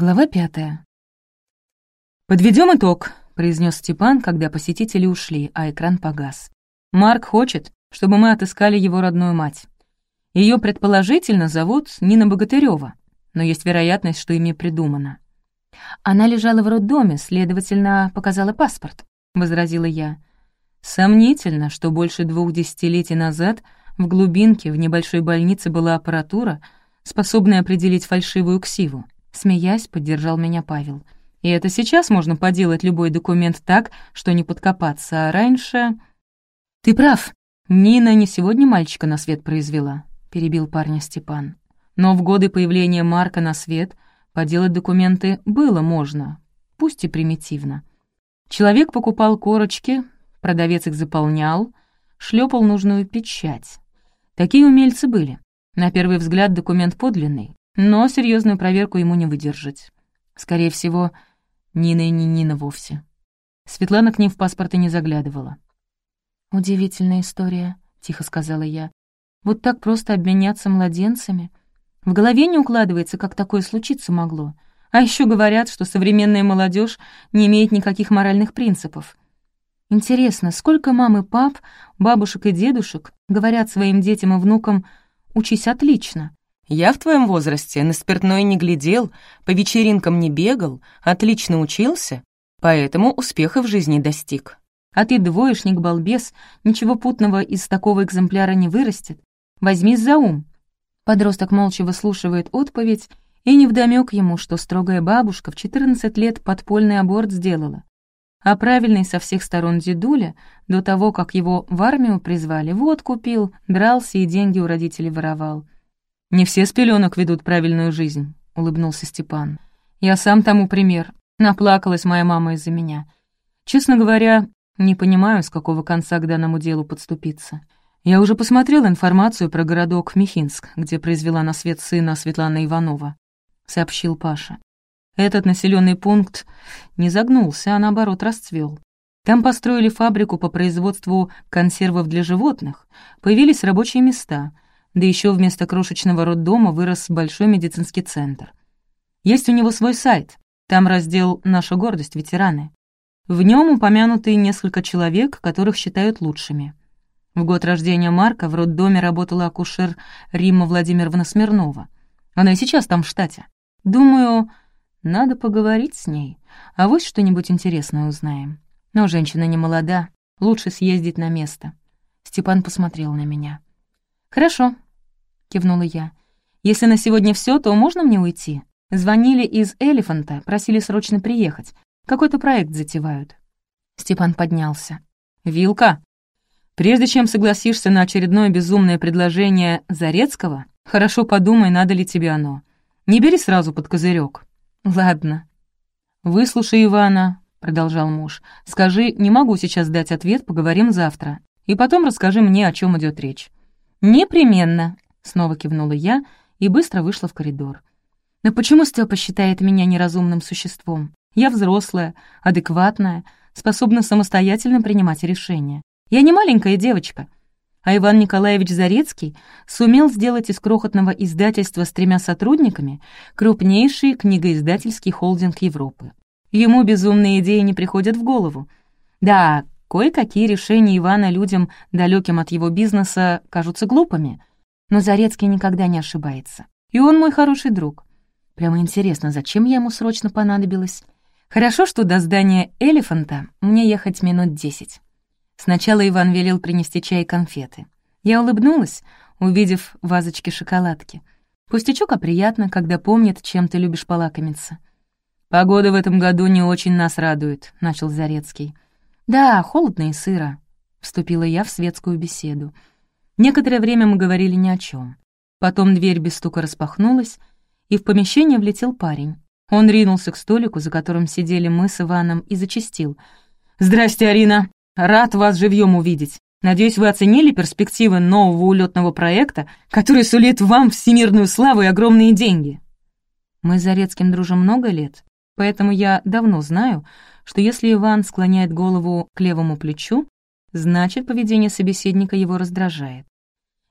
Глава пятая. «Подведем итог», — произнес Степан, когда посетители ушли, а экран погас. «Марк хочет, чтобы мы отыскали его родную мать. Ее предположительно зовут Нина Богатырева, но есть вероятность, что имя придумано». «Она лежала в роддоме, следовательно, показала паспорт», — возразила я. «Сомнительно, что больше двух десятилетий назад в глубинке в небольшой больнице была аппаратура, способная определить фальшивую ксиву. Смеясь, поддержал меня Павел. «И это сейчас можно поделать любой документ так, что не подкопаться, а раньше...» «Ты прав. Нина не сегодня мальчика на свет произвела», — перебил парня Степан. «Но в годы появления Марка на свет поделать документы было можно, пусть и примитивно. Человек покупал корочки, продавец их заполнял, шлепал нужную печать. Такие умельцы были. На первый взгляд документ подлинный, но серьезную проверку ему не выдержать. Скорее всего, Нина и не Нина вовсе. Светлана к ним в паспорты не заглядывала. «Удивительная история», — тихо сказала я. «Вот так просто обменяться младенцами? В голове не укладывается, как такое случиться могло. А еще говорят, что современная молодежь не имеет никаких моральных принципов. Интересно, сколько мам и пап, бабушек и дедушек говорят своим детям и внукам «учись отлично», я в твоем возрасте на спиртное не глядел, по вечеринкам не бегал, отлично учился, поэтому успеха в жизни достиг. А ты двоечник-балбес, ничего путного из такого экземпляра не вырастет. Возьми за ум. Подросток молча выслушивает отповедь, и невдомёк ему, что строгая бабушка в 14 лет подпольный аборт сделала. А правильный со всех сторон дедуля, до того, как его в армию призвали, вот купил, дрался и деньги у родителей воровал. «Не все с пеленок ведут правильную жизнь», — улыбнулся Степан. «Я сам тому пример. Наплакалась моя мама из-за меня. Честно говоря, не понимаю, с какого конца к данному делу подступиться. Я уже посмотрел информацию про городок Михинск, где произвела на свет сына Светлана Иванова», — сообщил Паша. Этот населенный пункт не загнулся, а наоборот расцвел. Там построили фабрику по производству консервов для животных, появились рабочие места — да еще вместо крошечного роддома вырос большой медицинский центр. Есть у него свой сайт, там раздел «Наша гордость. Ветераны». В нем упомянуты несколько человек, которых считают лучшими. В год рождения Марка в роддоме работала акушер Римма Владимировна Смирнова. Она и сейчас там в штате. Думаю, надо поговорить с ней, а вот что-нибудь интересное узнаем. Но женщина не молода, лучше съездить на место. Степан посмотрел на меня. «Хорошо», — кивнула я. «Если на сегодня все, то можно мне уйти? Звонили из Элефанта, просили срочно приехать. Какой-то проект затевают». Степан поднялся. «Вилка, прежде чем согласишься на очередное безумное предложение Зарецкого, хорошо подумай, надо ли тебе оно. Не бери сразу под козырек. «Ладно». «Выслушай Ивана», — продолжал муж. «Скажи, не могу сейчас дать ответ, поговорим завтра. И потом расскажи мне, о чем идет речь. «Непременно», — снова кивнула я и быстро вышла в коридор. «Но почему Степа считает меня неразумным существом? Я взрослая, адекватная, способна самостоятельно принимать решения. Я не маленькая девочка». А Иван Николаевич Зарецкий сумел сделать из крохотного издательства с тремя сотрудниками крупнейший книгоиздательский холдинг Европы. Ему безумные идеи не приходят в голову. Да, Кое-какие решения Ивана людям, далеким от его бизнеса, кажутся глупыми. Но Зарецкий никогда не ошибается. И он мой хороший друг. Прямо интересно, зачем я ему срочно понадобилась? Хорошо, что до здания «Элефанта» мне ехать минут десять. Сначала Иван велел принести чай и конфеты. Я улыбнулась, увидев вазочки шоколадки. Пустячок, а приятно, когда помнит, чем ты любишь полакомиться. «Погода в этом году не очень нас радует», — начал Зарецкий. «Да, холодно и сыро», — вступила я в светскую беседу. Некоторое время мы говорили ни о чем. Потом дверь без стука распахнулась, и в помещение влетел парень. Он ринулся к столику, за которым сидели мы с Иваном, и зачастил. «Здрасте, Арина! Рад вас живьем увидеть. Надеюсь, вы оценили перспективы нового улетного проекта, который сулит вам всемирную славу и огромные деньги». Мы с Зарецким дружим много лет, поэтому я давно знаю, что если Иван склоняет голову к левому плечу, значит, поведение собеседника его раздражает.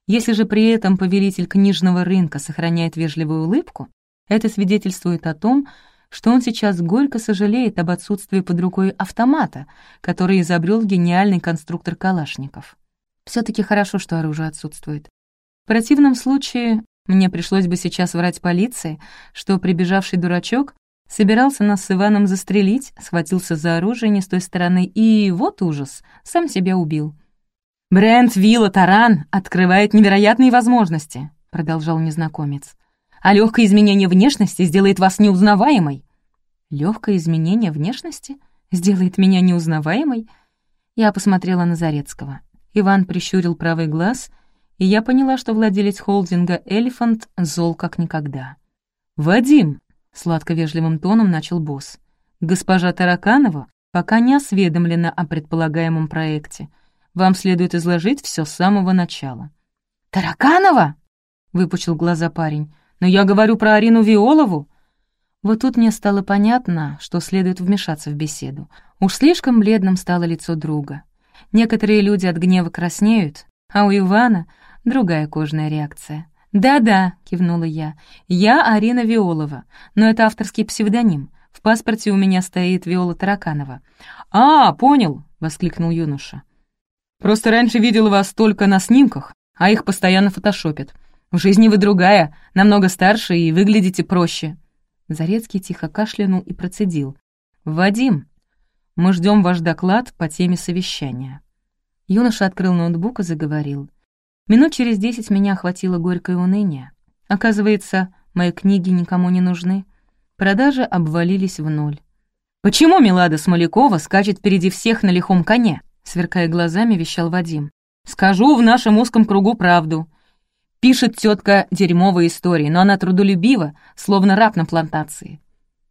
Если же при этом повелитель книжного рынка сохраняет вежливую улыбку, это свидетельствует о том, что он сейчас горько сожалеет об отсутствии под рукой автомата, который изобрел гениальный конструктор Калашников. все таки хорошо, что оружие отсутствует. В противном случае мне пришлось бы сейчас врать полиции, что прибежавший дурачок собирался нас с Иваном застрелить, схватился за оружие не с той стороны и, вот ужас, сам себя убил. «Бренд Вилла Таран открывает невероятные возможности», — продолжал незнакомец а легкое изменение внешности сделает вас неузнаваемой». «Легкое изменение внешности сделает меня неузнаваемой?» Я посмотрела на Зарецкого. Иван прищурил правый глаз, и я поняла, что владелец холдинга «Элефант» зол как никогда. «Вадим!» — сладко-вежливым тоном начал босс. «Госпожа Тараканова пока не осведомлена о предполагаемом проекте. Вам следует изложить все с самого начала». «Тараканова?» — выпучил глаза парень. Но я говорю про Арину Виолову». Вот тут мне стало понятно, что следует вмешаться в беседу. Уж слишком бледным стало лицо друга. Некоторые люди от гнева краснеют, а у Ивана другая кожная реакция. «Да-да», — кивнула я, — «я Арина Виолова, но это авторский псевдоним. В паспорте у меня стоит Виола Тараканова». «А, понял», — воскликнул юноша. «Просто раньше видел вас только на снимках, а их постоянно фотошопят. В жизни вы другая, намного старше и выглядите проще». Зарецкий тихо кашлянул и процедил. «Вадим, мы ждем ваш доклад по теме совещания». Юноша открыл ноутбук и заговорил. Минут через десять меня охватило горькое уныние. Оказывается, мои книги никому не нужны. Продажи обвалились в ноль. «Почему Милада Смолякова скачет впереди всех на лихом коне?» Сверкая глазами, вещал Вадим. «Скажу в нашем узком кругу правду. Пишет тетка дерьмовые истории, но она трудолюбива, словно раб на плантации.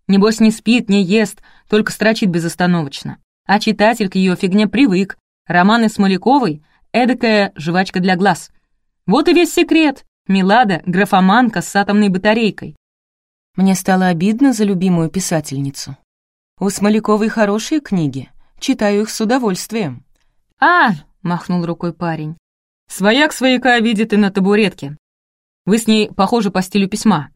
Небось не спит, не ест, только строчит безостановочно. А читатель к ее фигне привык. Романы Смоляковой — эдакая жвачка для глаз. Вот и весь секрет. Милада — графоманка с атомной батарейкой. Мне стало обидно за любимую писательницу. У Смоляковой хорошие книги, читаю их с удовольствием. «А!» — махнул рукой парень. Свояк свояка видит и на табуретке. Вы с ней похожи по стилю письма.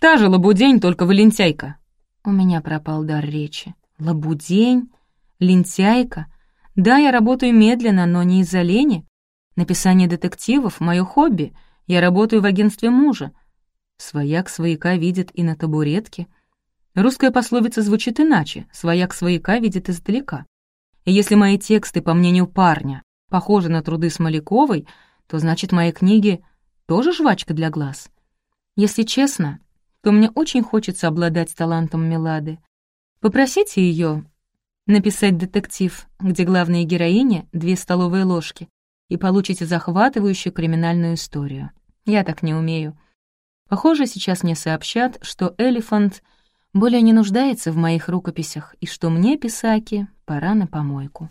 Та же лабудень, только вы лентяйка». У меня пропал дар речи. «Лабудень? Лентяйка? Да, я работаю медленно, но не из-за лени. Написание детективов — мое хобби. Я работаю в агентстве мужа. Свояк свояка видит и на табуретке. Русская пословица звучит иначе. Свояк свояка видит издалека. И если мои тексты, по мнению парня, похожи на труды Смоляковой, то значит, мои книги тоже жвачка для глаз. Если честно, то мне очень хочется обладать талантом Мелады. Попросите ее написать детектив, где главная героиня — две столовые ложки, и получите захватывающую криминальную историю. Я так не умею. Похоже, сейчас мне сообщат, что «Элефант» более не нуждается в моих рукописях и что мне, писаки, пора на помойку.